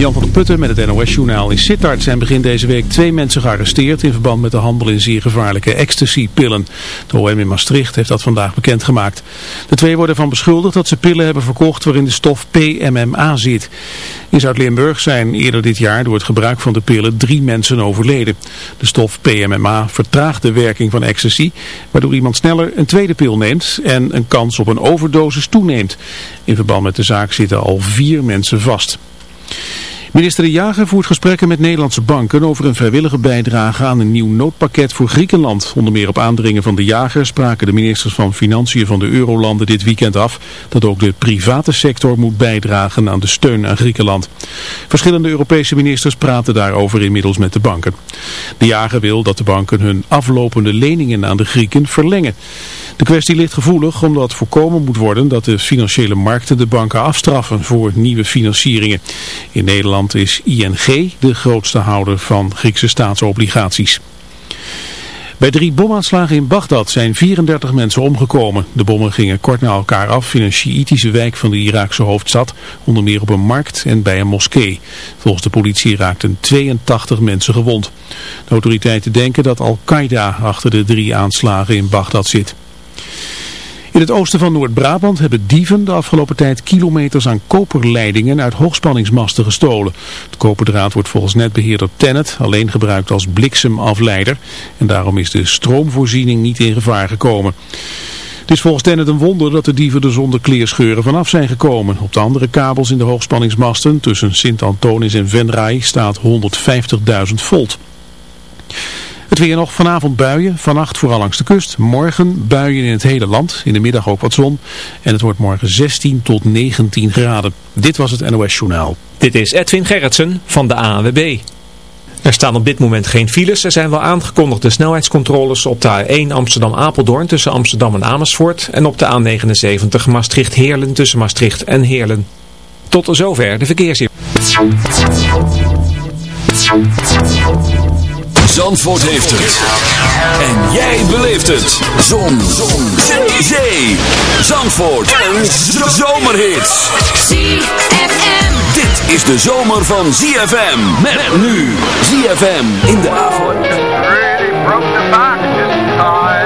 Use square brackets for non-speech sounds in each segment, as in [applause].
Jan van der Putten met het NOS-journaal. In Sittard zijn begin deze week twee mensen gearresteerd in verband met de handel in zeer gevaarlijke ecstasy-pillen. De OM in Maastricht heeft dat vandaag bekendgemaakt. De twee worden van beschuldigd dat ze pillen hebben verkocht waarin de stof PMMA zit. In Zuid-Limburg zijn eerder dit jaar door het gebruik van de pillen drie mensen overleden. De stof PMMA vertraagt de werking van ecstasy, waardoor iemand sneller een tweede pil neemt en een kans op een overdosis toeneemt. In verband met de zaak zitten al vier mensen vast. Minister De Jager voert gesprekken met Nederlandse banken over een vrijwillige bijdrage aan een nieuw noodpakket voor Griekenland. Onder meer op aandringen van De Jager spraken de ministers van Financiën van de Eurolanden dit weekend af dat ook de private sector moet bijdragen aan de steun aan Griekenland. Verschillende Europese ministers praten daarover inmiddels met de banken. De Jager wil dat de banken hun aflopende leningen aan de Grieken verlengen. De kwestie ligt gevoelig omdat voorkomen moet worden dat de financiële markten de banken afstraffen voor nieuwe financieringen. In Nederland is ING de grootste houder van Griekse staatsobligaties. Bij drie bomaanslagen in Bagdad zijn 34 mensen omgekomen. De bommen gingen kort na elkaar af in een Sjiïtische wijk van de Iraakse hoofdstad, onder meer op een markt en bij een moskee. Volgens de politie raakten 82 mensen gewond. De autoriteiten denken dat Al-Qaeda achter de drie aanslagen in Bagdad zit. In het oosten van Noord-Brabant hebben dieven de afgelopen tijd kilometers aan koperleidingen uit hoogspanningsmasten gestolen. Het koperdraad wordt volgens netbeheerder Tennet alleen gebruikt als bliksemafleider en daarom is de stroomvoorziening niet in gevaar gekomen. Het is volgens Tennet een wonder dat de dieven er zonder kleerscheuren vanaf zijn gekomen. Op de andere kabels in de hoogspanningsmasten tussen Sint-Antonis en Venray staat 150.000 volt. Het weer nog vanavond buien, vannacht vooral langs de kust. Morgen buien in het hele land, in de middag ook wat zon. En het wordt morgen 16 tot 19 graden. Dit was het NOS Journaal. Dit is Edwin Gerritsen van de ANWB. Er staan op dit moment geen files. Er zijn wel aangekondigde snelheidscontroles op de A1 Amsterdam-Apeldoorn tussen Amsterdam en Amersfoort. En op de A79 Maastricht-Heerlen tussen Maastricht en Heerlen. Tot zover de verkeersinformatie. Zandvoort heeft het. En jij beleeft het. Zon. Zon. Zee. Zee. Zandvoort. Een zomerhit. ZFM. Dit is de zomer van ZFM. Met nu. ZFM in de avond. Really broke the back this time.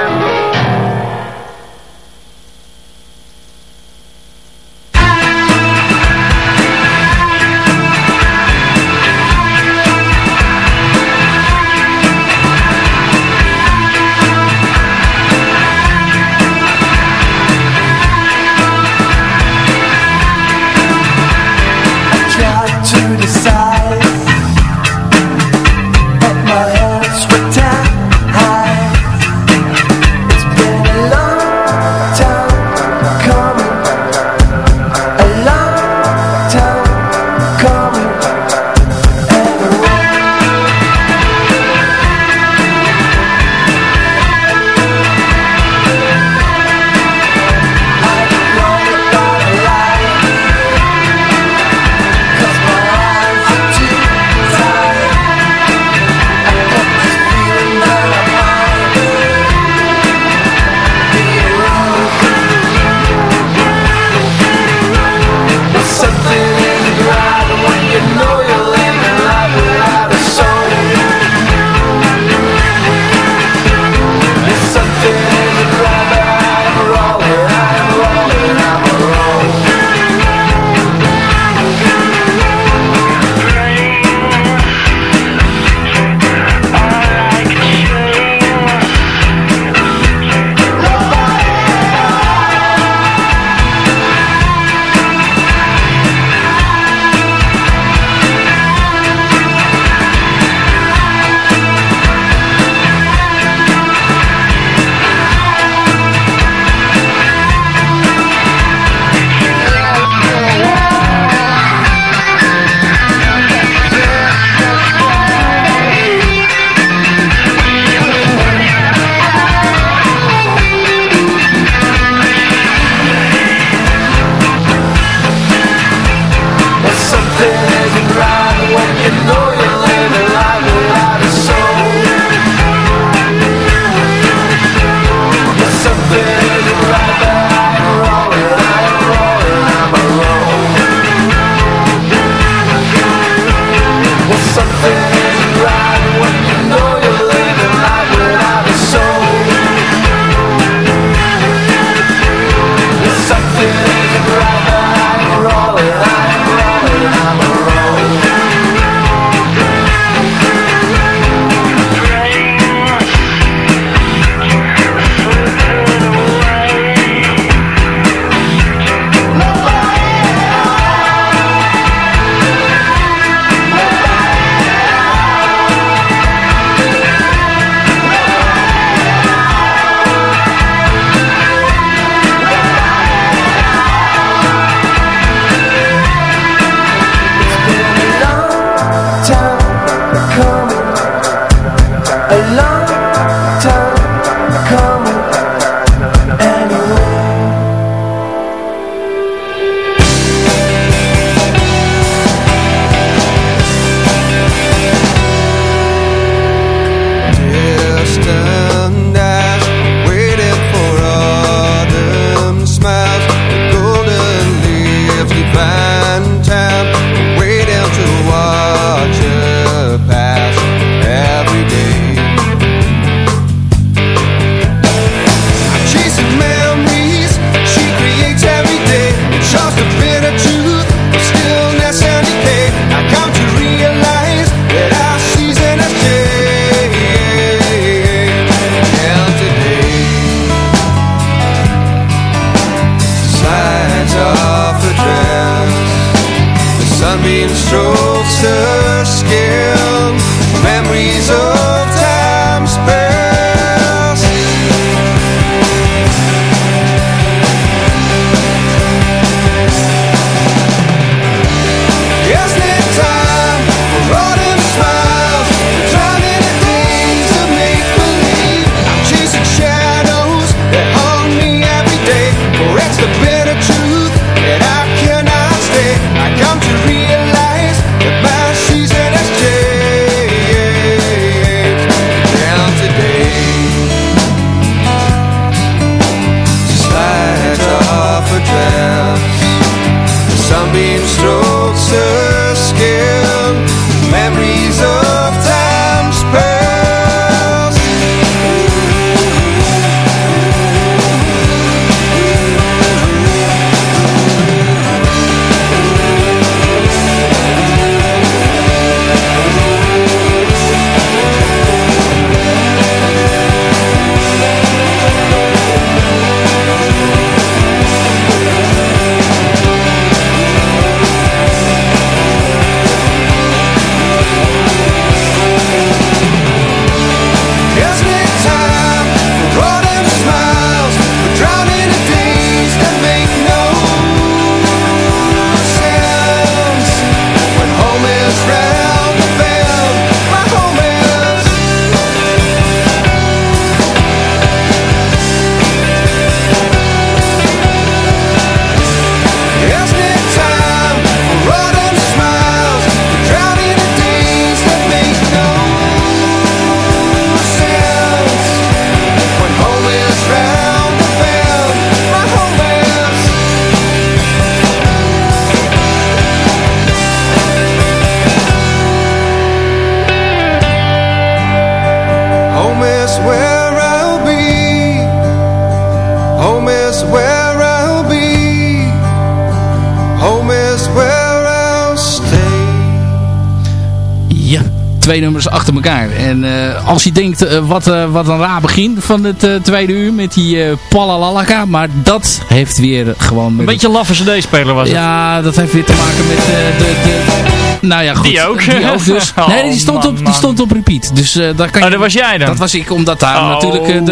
Als je denkt, eh, wat, eh, wat een raar begin van het eh, tweede uur met die Palalalaka. Maar dat heeft weer gewoon... Een beetje een laffe cd-speler was het. Ja, dat heeft weer te maken met de... de [laughs] nou ja, goed. Die ook? Die ook dus. [laughs] Oh, nee, die stond, man, op, die stond op repeat. Dus eh daar kan Oh, dat was jij dan? Dat was ik, omdat daar Oh. natuurlijk eh, de,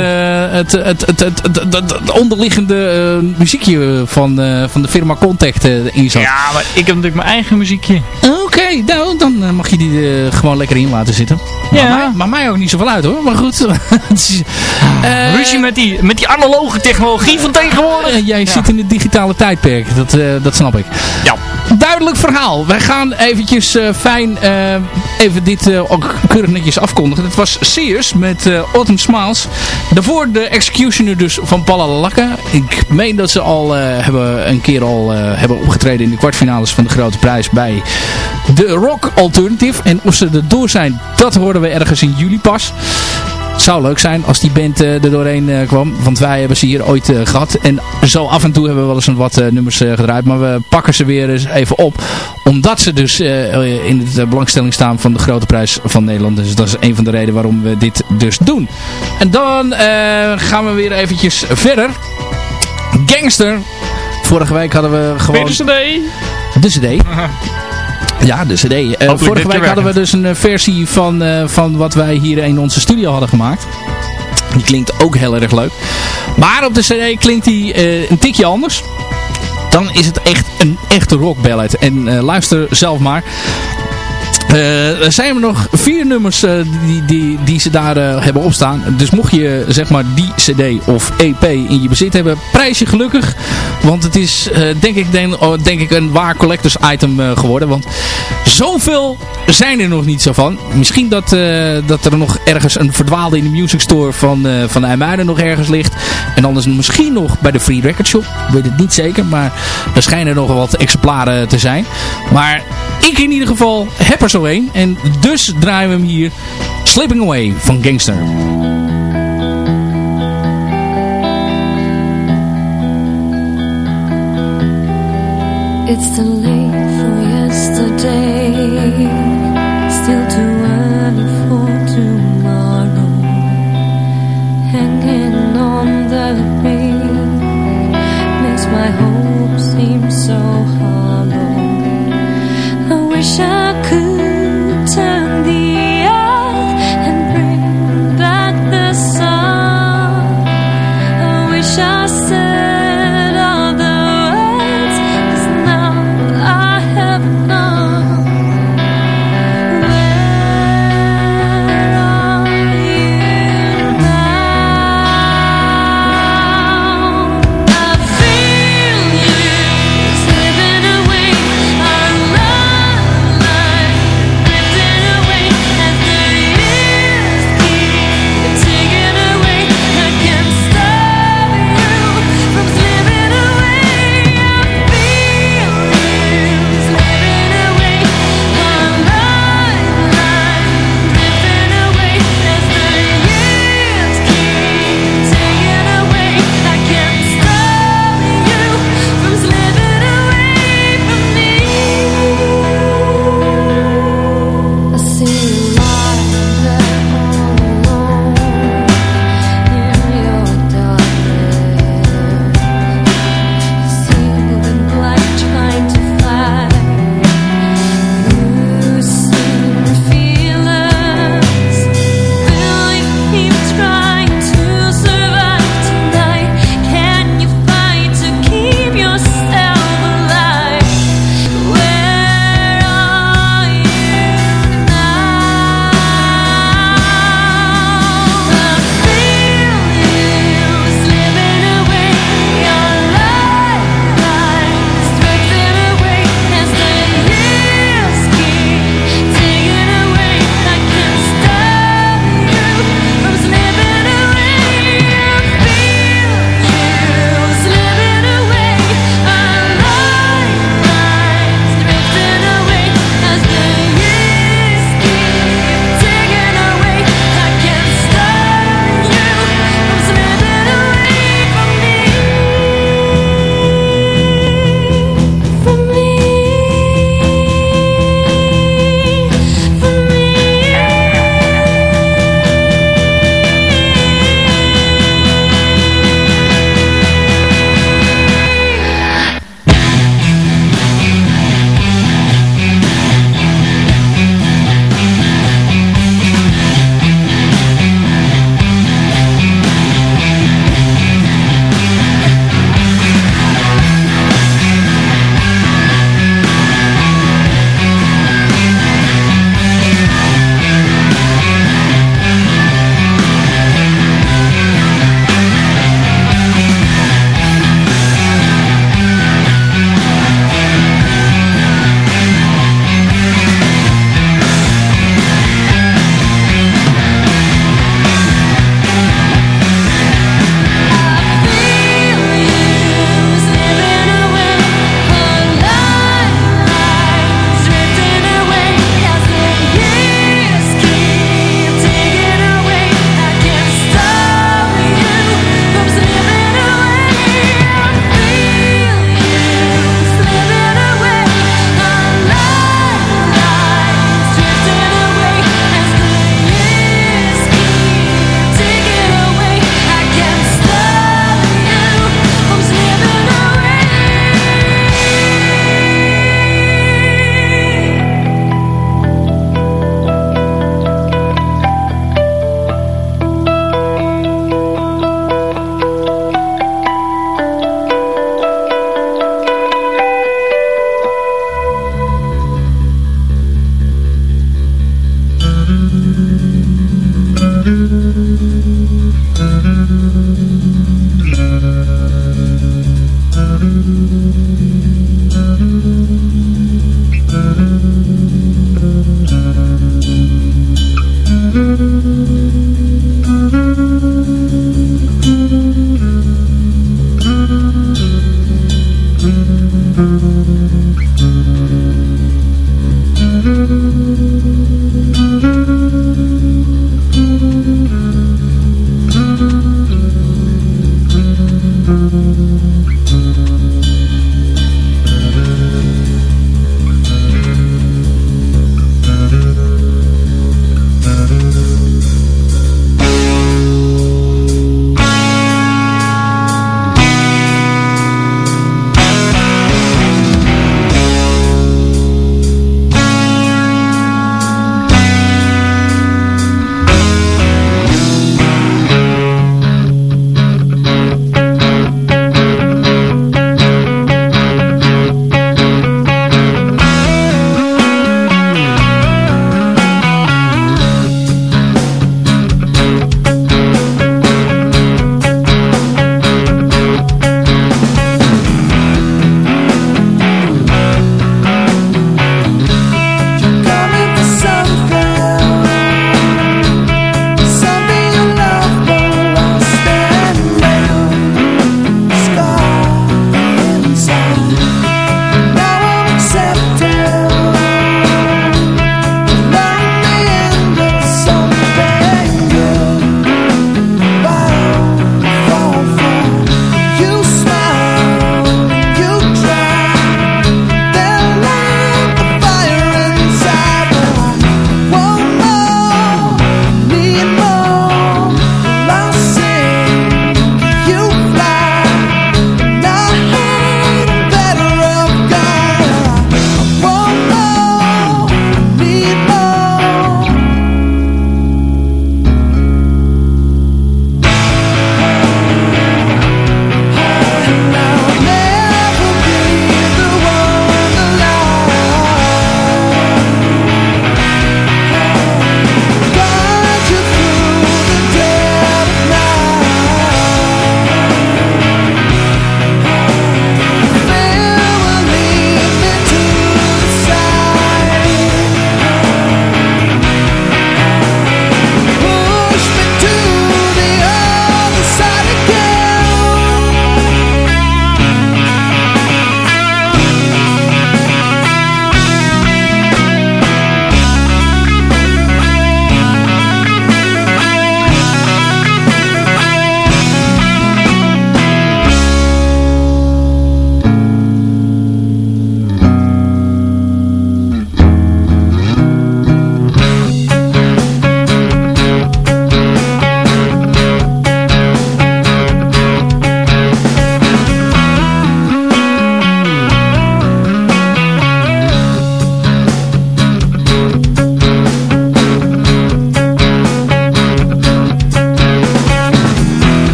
het, het, het, het, onderliggende eh, muziekje van, van de firma Contact in zat. Ja, maar ik heb natuurlijk mijn eigen muziekje. Oké, nou, dan mag je die gewoon lekker in laten zitten. Ja. Maar, mij, maar mij ook niet zoveel uit hoor, maar goed. [laughs] Ruzie met die, met die analoge technologie van tegenwoordig. jij zit in het digitale tijdperk, dat, dat snap ik. Ja. Duidelijk verhaal. Wij gaan eventjes eh, fijn eh, even dit eh, ook keurig netjes afkondigen. Het was Sears met Autumn Smiles. Daarvoor de Executioner dus van Palalaka. Ik meen dat ze al hebben, een keer al hebben opgetreden in de kwartfinales van de Grote Prijs bij de Rock Alternative. En of ze er door zijn, dat hoorden we ergens in juli pas. Zou leuk zijn als die band eh, er doorheen eh, kwam. Want wij hebben ze hier ooit eh, gehad. En zo af en toe hebben we wel eens een wat nummers gedraaid. Maar we pakken ze weer eens even op. Omdat ze dus in de belangstelling staan van de Grote Prijs van Nederland. Dus dat is een van de redenen waarom we dit dus doen. En dan gaan we weer eventjes verder. Gangster. Vorige week hadden we gewoon... Weer de cd. De cd. Ja, de cd. Eh, vorige week hadden we dus een eh, versie van, eh, van wat wij hier in onze studio hadden gemaakt. Die klinkt ook heel erg leuk. Maar op de cd klinkt die een tikje anders. Dan is het echt een echte rockballad. En luister zelf maar. Eh, er zijn er nog vier nummers eh, die, die, die ze daar eh, hebben opstaan. Dus mocht je zeg maar die cd of EP in je bezit hebben, prijs je gelukkig. Want het is denk, ik, denk, oh, denk ik een waar collectors item geworden. Want zoveel zijn er nog niet zo van. Misschien dat, dat er nog ergens een verdwaalde in de music store van, eh van nog ergens ligt. En anders misschien nog bij de Free Record Shop. Ik weet het niet zeker, maar er schijnen nog wat exemplaren te zijn. Maar ik in ieder geval heb er zo een. En dus draaien we hem hier. Slipping Away van Gangster. It's too late for yesterday, still too early for tomorrow. Hanging on the wing makes my 下课。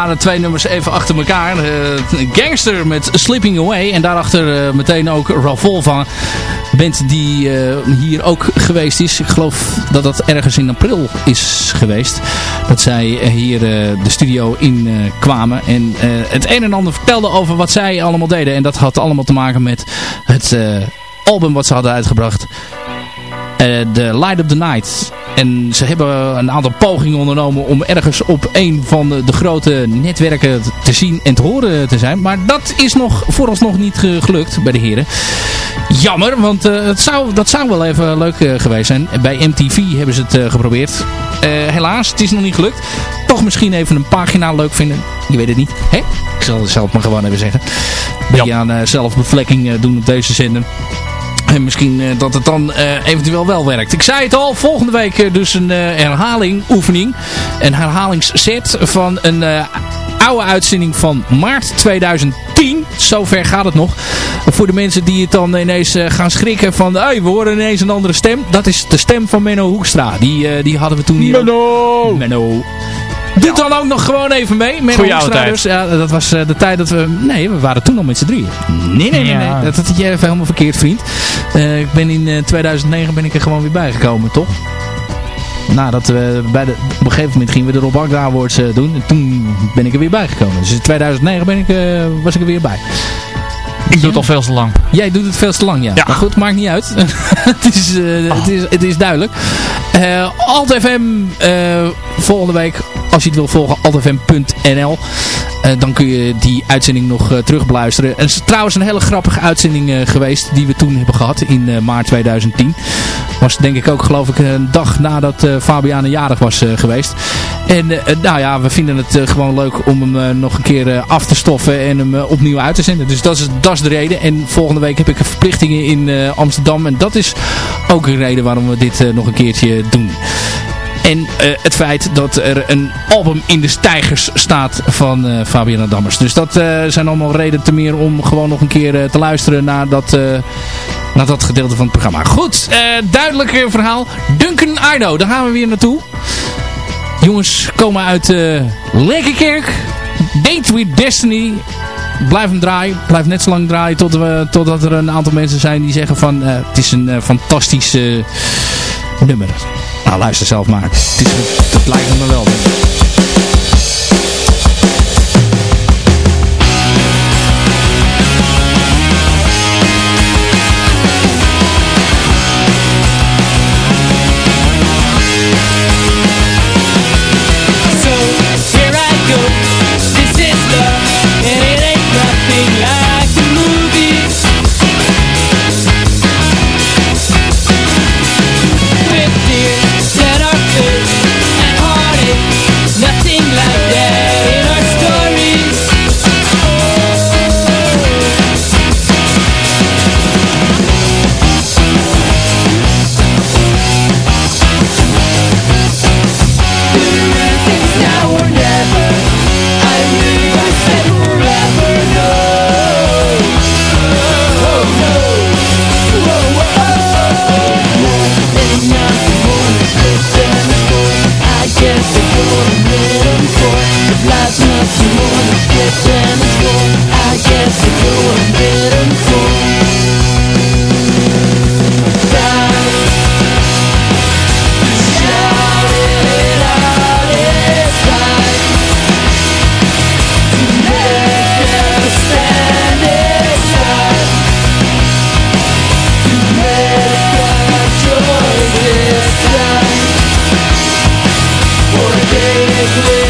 Waren twee nummers even achter elkaar. Eh, Gangster met Slipping Away. En daarachter eh, meteen ook Ravolva. Band die eh, hier ook geweest is. Ik geloof dat dat ergens in april is geweest. Dat zij hier de studio in kwamen. En het een en ander vertelden over wat zij allemaal deden. En dat had allemaal te maken met het album wat ze hadden uitgebracht. The Light of the Night. En ze hebben een aantal pogingen ondernomen om ergens op een van de, grote netwerken te zien en te horen te zijn. Maar dat is nog vooralsnog niet ge- gelukt bij de heren. Jammer, want eh, het zou, dat zou wel even leuk eh, geweest zijn. Bij MTV hebben ze het eh, geprobeerd. Helaas, het is nog niet gelukt. Toch misschien even een pagina leuk vinden. Je weet het niet. Hè? Ik zal het zelf maar gewoon even zeggen. Beetje aan zelfbevlekking doen op deze zender. En misschien eh, dat het dan eh, eventueel wel werkt. Ik zei het al, volgende week eh, dus een herhaling, oefening. Een herhalingsset van een oude uitzending van maart 2010. Zover gaat het nog. Voor de mensen die het dan ineens gaan schrikken van... Hey, we horen ineens een andere stem. Dat is de stem van Menno Hoekstra. Die, die hadden we toen hier... Menno! Menno. Doe dan ook nog gewoon even mee. Menno Goeie oude Hoekstra tijd. Ja, dat was eh, de tijd dat we... Nee, we waren toen al met z'n drieën. Nee, nee, nee. Ja. nee. Dat had je even helemaal verkeerd, vriend. Eh, ik ben in eh, 2009 ben ik er gewoon weer bijgekomen, toch? Nadat we bij de, op een gegeven moment gingen we de Rob Agda Awards eh, doen. En toen ben ik er weer bijgekomen. Dus in 2009 ben ik, eh, was ik er weer bij. Ik doe het al veel te lang. Jij doet het veel te lang, ja. Ja. Maar goed, maakt niet uit. [laughs] het, is, eh, het, is, het is duidelijk. Eh Alt FM eh, volgende week, als je het wil volgen, altfm.nl. Eh, dan kun je die uitzending nog eh, terugbeluisteren. En het is trouwens een hele grappige uitzending eh, geweest die we toen hebben gehad in maart 2010. Was denk ik ook geloof ik een dag nadat eh Fabiane jarig was geweest. En nou ja, we vinden het gewoon leuk om hem nog een keer af te stoffen en hem opnieuw uit te zenden. Dus dat is, dat is de reden. En volgende week heb ik verplichtingen in Amsterdam. En dat is ook een reden waarom we dit nog een keertje doen. En eh, het feit dat er een album in de stijgers staat van eh Fabiana Dammers. Dus dat eh, zijn allemaal redenen te meer om gewoon nog een keer te luisteren naar dat, naar dat gedeelte van het programma. Goed, duidelijk verhaal. Duncan Idaho, daar gaan we weer naartoe. Jongens komen uit eh Lekkerkerk. Date with Destiny. Blijf hem draaien. Blijf net zo lang draaien tot we, totdat er een aantal mensen zijn die zeggen van... het is een eh, fantastisch eh, nummer. Nou, luister zelf maar. Het is, dat lijkt me wel. Day with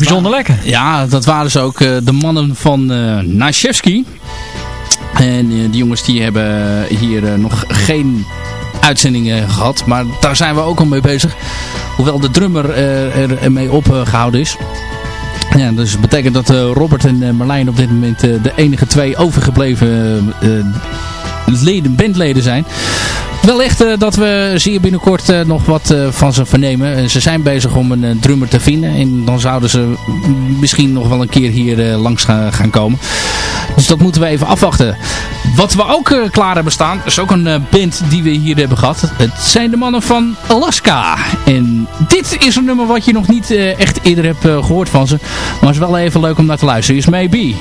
bijzonder lekker. Ja, dat waren ze ook. eh, de mannen van eh Nashevski. En eh, die jongens die hebben hier nog geen uitzendingen gehad. Maar daar zijn we ook al mee bezig. Hoewel de drummer er, ermee opgehouden is. Ja, dus dat betekent dat Robert en Marlijn op dit moment de enige twee overgebleven leden, bandleden zijn. Wellicht eh, dat we zeer binnenkort eh, nog wat eh, van ze vernemen. Ze zijn bezig om een drummer te vinden. En dan zouden ze misschien nog wel een keer hier langs ga- gaan komen. Dus dat moeten we even afwachten. Wat we ook klaar hebben staan, is ook een band die we hier hebben gehad. Het zijn de mannen van Alaska. En dit is een nummer wat je nog niet echt eerder hebt eh, gehoord van ze. Maar is wel even leuk om naar te luisteren. Is Maybe.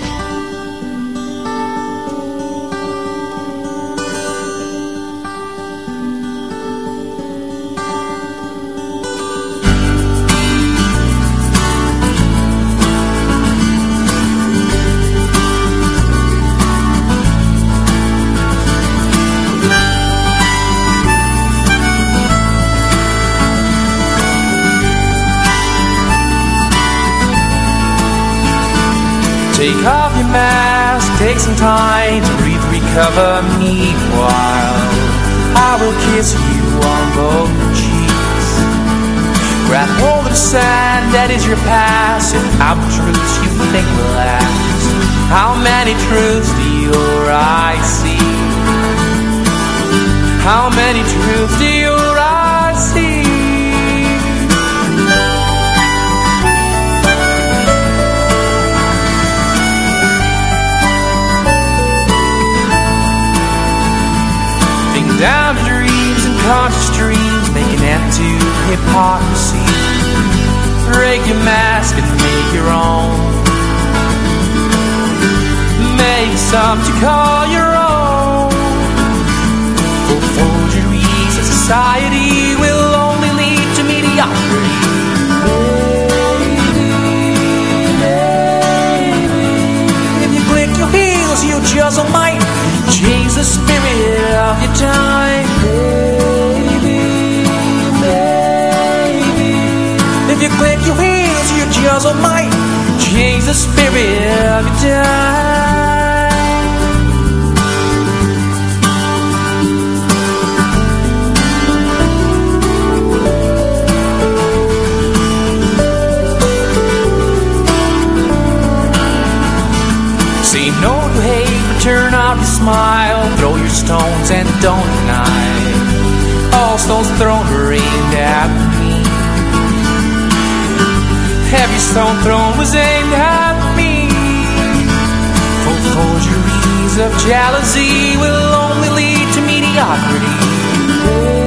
Take some time to breathe, recover meanwhile. I will kiss you on both cheeks. Grab hold of the sand that is your past and how the truths you think will last. How many truths do your eyes see? How many truths do your To dreams and conscious dreams Make an to hypocrisy. Break your mask and make your own. Make some to call your own. For forgeries of society Will only lead to mediocrity. If you click your heels, you just might the spirit of your time. Baby, baby. If you click your heels, you just might change the spirit of your time. Smile. Throw your stones and don't deny. All stones thrown were aimed at me. Every stone thrown was aimed at me. For forgeries of jealousy will only lead to mediocrity.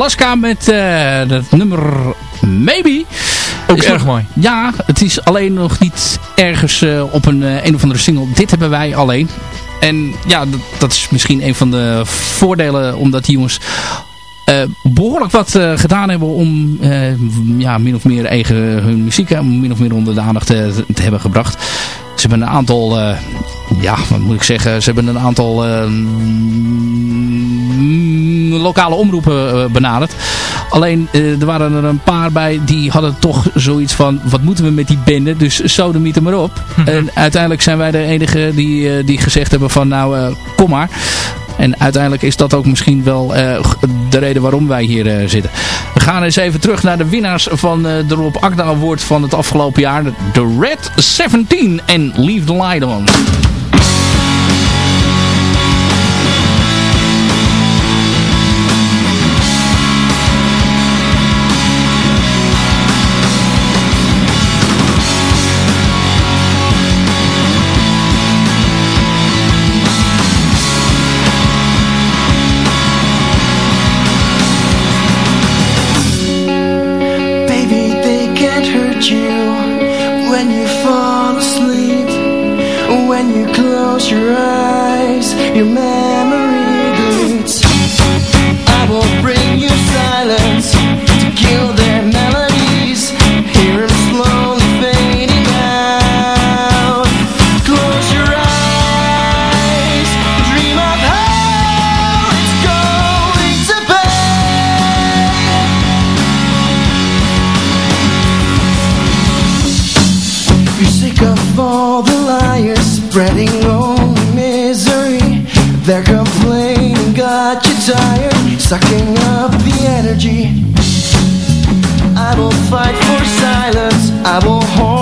Alaska met eh dat nummer Maybe. Ook is erg nog- mooi. Ja, het is alleen nog niet ergens eh, op een, eh, een of andere single. Dit hebben wij alleen. En ja, dat, dat is misschien een van de voordelen, omdat die jongens eh, behoorlijk wat eh, gedaan hebben om eh, ja, min of meer eigen hun muziek eh, min of meer onder de aandacht te, te hebben gebracht. Ze hebben een aantal, eh, ja, wat moet ik zeggen, ze hebben een aantal eh, mm, lokale omroepen eh, benaderd. Alleen, eh, er waren er een paar bij die hadden toch zoiets van, wat moeten we met die bende? Dus sodemiet er maar op. En uiteindelijk zijn wij de enige die, die gezegd hebben van, nou, kom maar. En uiteindelijk is dat ook misschien wel eh, de reden waarom wij hier eh, zitten. We gaan eens even terug naar de winnaars van eh, de Rob Akda Award van het afgelopen jaar. De Red 17 en Leave the Light On. I will fight for silence. I will hold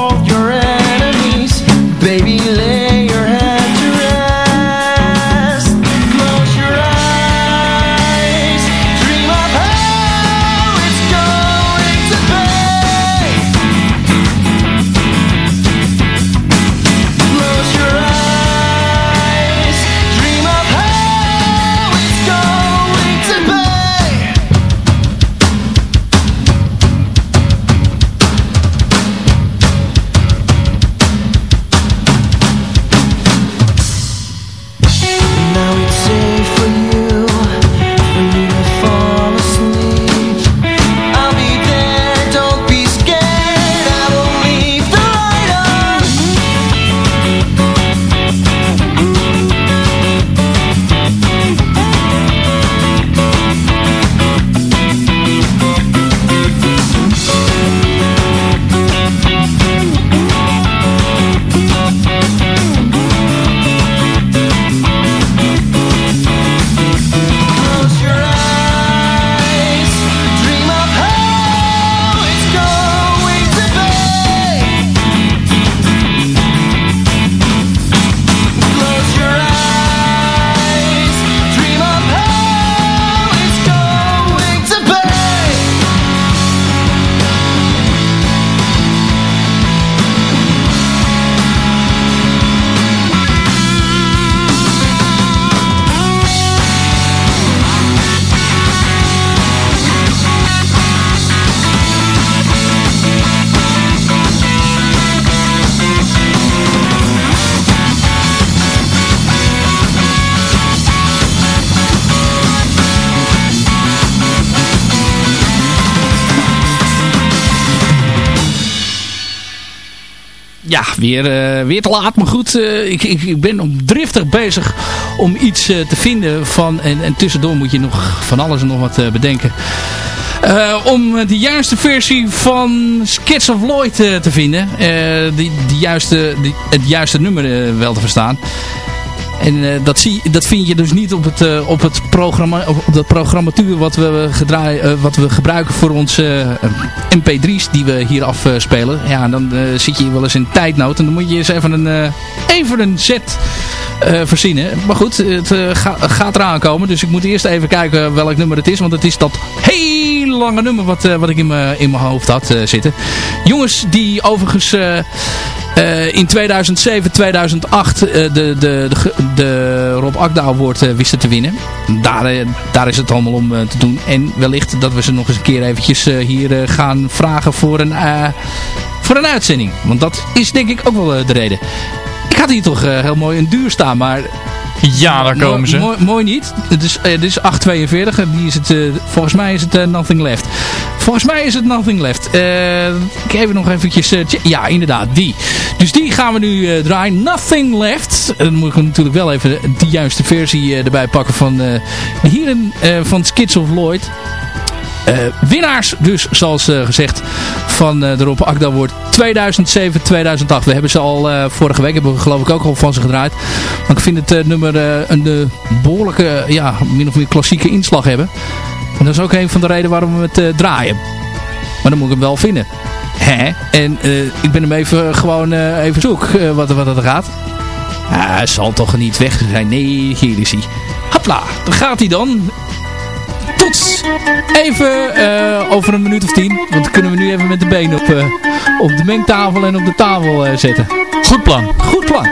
Ja, weer, eh, weer te laat. Maar goed, eh, ik, ik, ik ben driftig bezig om iets eh, te vinden van... En, en tussendoor moet je nog van alles en nog wat bedenken. Om de juiste versie van Skits of Lloyd te vinden. Die, die juiste, die, het juiste nummer wel te verstaan. En eh, dat, zie, dat vind je dus niet op het, eh, op het programma, op, dat programmatuur wat we, gedraai, eh, wat we gebruiken voor onze eh, mp3's die we hier afspelen. Ja, dan zit je wel eens in tijdnood en dan moet je eens even een, even een set verzinnen. Maar goed, het ga- gaat eraan komen. Dus ik moet eerst even kijken welk nummer het is. Want het is dat heel lange nummer wat, wat ik in mijn in hoofd had zitten. Jongens die overigens... eh, Eh, in 2007, 2008 uh, de, de, de, Rob Akda Award uh, wisten te winnen. Daar, daar is het allemaal om te doen. En wellicht dat we ze nog eens een keer eventjes hier gaan vragen voor een, voor een uitzending. Want dat is denk ik ook wel de reden. Ik had hier toch heel mooi een duur staan, maar ja, daar komen ze. Mooi, mooi niet. Het is, uh, dit is 842. Die is het, uh, volgens mij is het uh, Nothing Left. Volgens mij is het Nothing Left. ik even nog eventjes... ja, inderdaad, die. Dus die gaan we nu draaien. Nothing Left. Dan moet ik natuurlijk wel even de juiste versie erbij pakken van de heren van Skids of Lloyd. Uh, winnaars dus, zoals uh, gezegd, van uh, de Rob Akda wordt 2007-2008. We hebben ze al vorige week, hebben we geloof ik ook al van ze gedraaid. Maar ik vind het nummer een behoorlijke, ja, min of meer klassieke inslag hebben. En dat is ook een van de redenen waarom we het draaien. Maar dan moet ik hem wel vinden. Hè? En ik ben hem even gewoon even zoek wat, wat er gaat. hij zal toch niet weg zijn. Nee, hier is hij. Hopla, daar gaat hij dan tot even uh, over een minuut of tien. Want dan kunnen we nu even met de benen op, uh, op de mengtafel en op de tafel uh, zetten. Goed plan. Goed plan.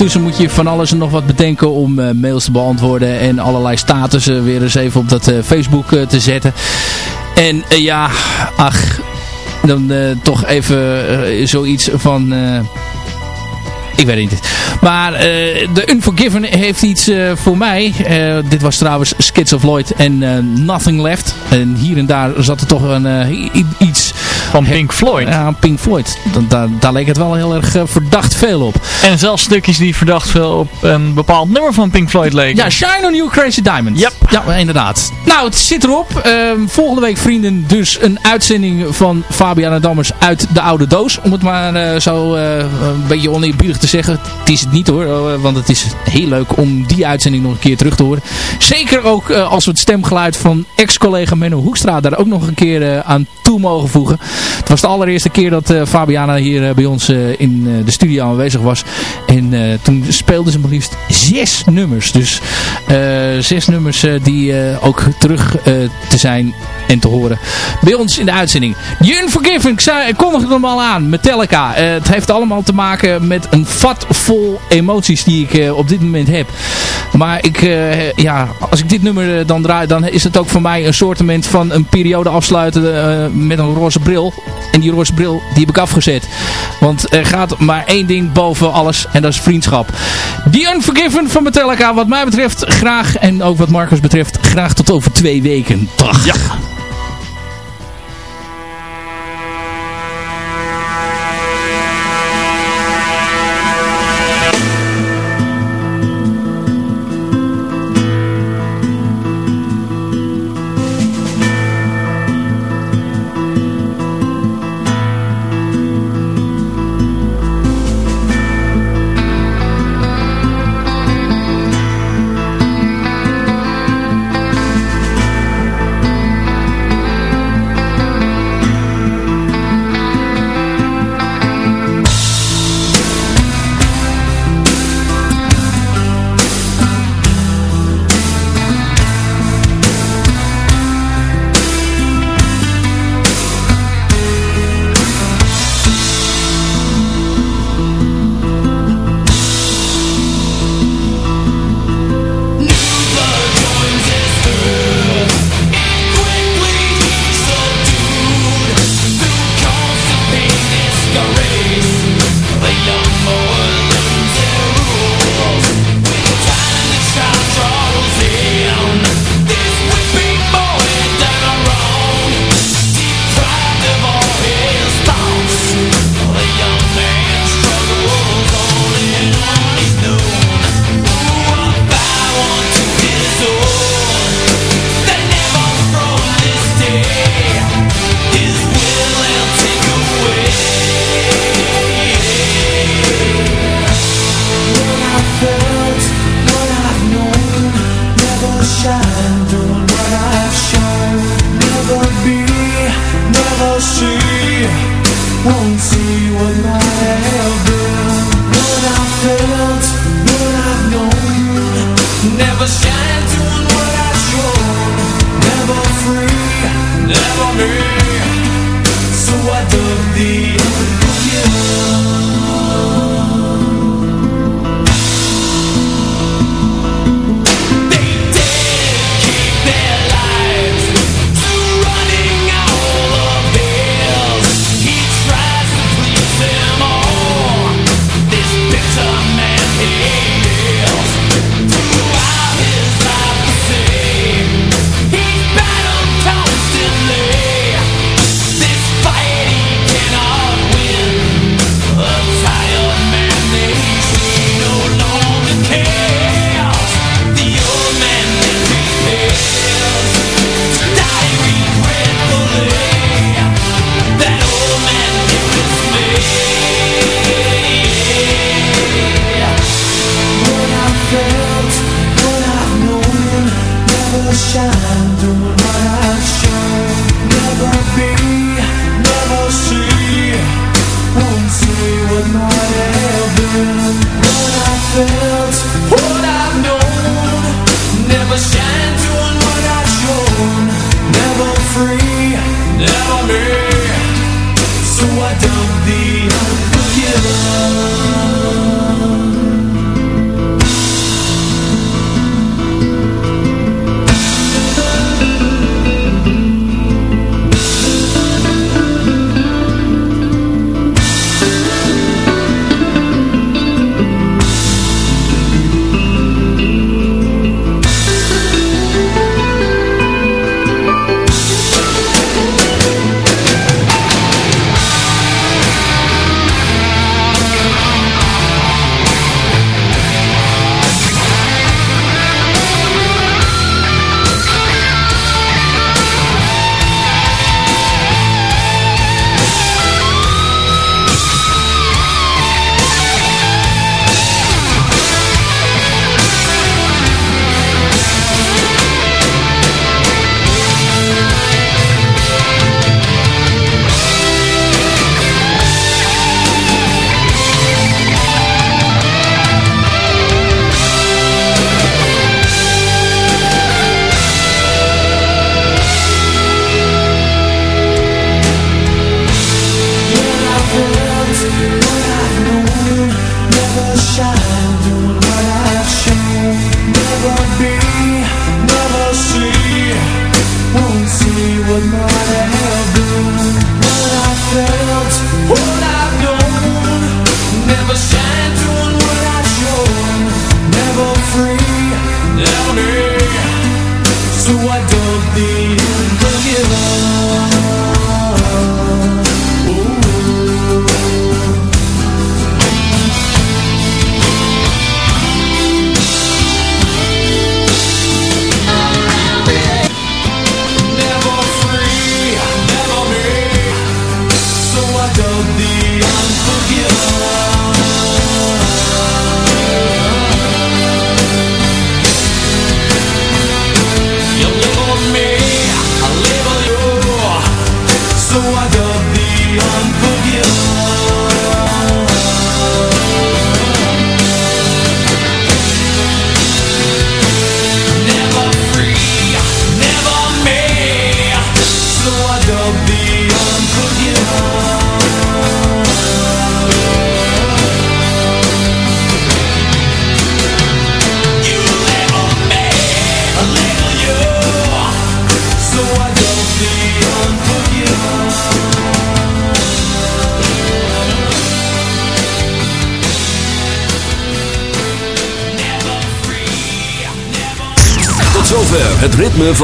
Ondertussen moet je van alles en nog wat bedenken om eh, mails te beantwoorden. En allerlei statussen weer eens even op dat Facebook te zetten. En ja, ach, dan toch even zoiets van... Ik weet niet. Maar uh, de Unforgiven heeft iets voor mij. Dit was trouwens Skids of Lloyd en Nothing Left. En hier en daar zat er toch een, iets... Van Pink Floyd? Ja, Pink Floyd. Da daar leek het wel heel erg verdacht veel op. En zelfs stukjes die verdacht veel op een bepaald nummer van Pink Floyd leken. Ja, Shine on You Crazy Diamond. Yep. Ja, inderdaad. Nou, het zit erop. Ehm, volgende week, vrienden, dus een uitzending van Fabiana Dammers uit de oude doos. Om het maar zo een beetje oneerbiedig te zeggen. Het is het niet hoor, eh, want het is heel leuk om die uitzending nog een keer terug te horen. Zeker ook eh, als we het stemgeluid van ex-collega Menno Hoekstra daar ook nog een keer eh, aan toe mogen voegen. Het was de allereerste keer dat Fabiana hier bij ons in de studio aanwezig was. En toen speelden ze maar liefst zes nummers. Dus zes nummers die ook terug te zijn en te horen bij ons in de uitzending. The Unforgiven, ik, zei, ik kondig het allemaal aan. Metallica. het heeft allemaal te maken met een vat vol emoties die ik op dit moment heb. Maar ik, ja, als ik dit nummer dan draai, dan is het ook voor mij een soortement van een periode afsluiten met een roze bril. En die roze bril, die heb ik afgezet. Want er gaat maar één ding boven alles en dat is vriendschap. The Unforgiven van Metallica, wat mij betreft graag, en ook wat Marcus betreft, graag tot over twee weken. Dag. Ja.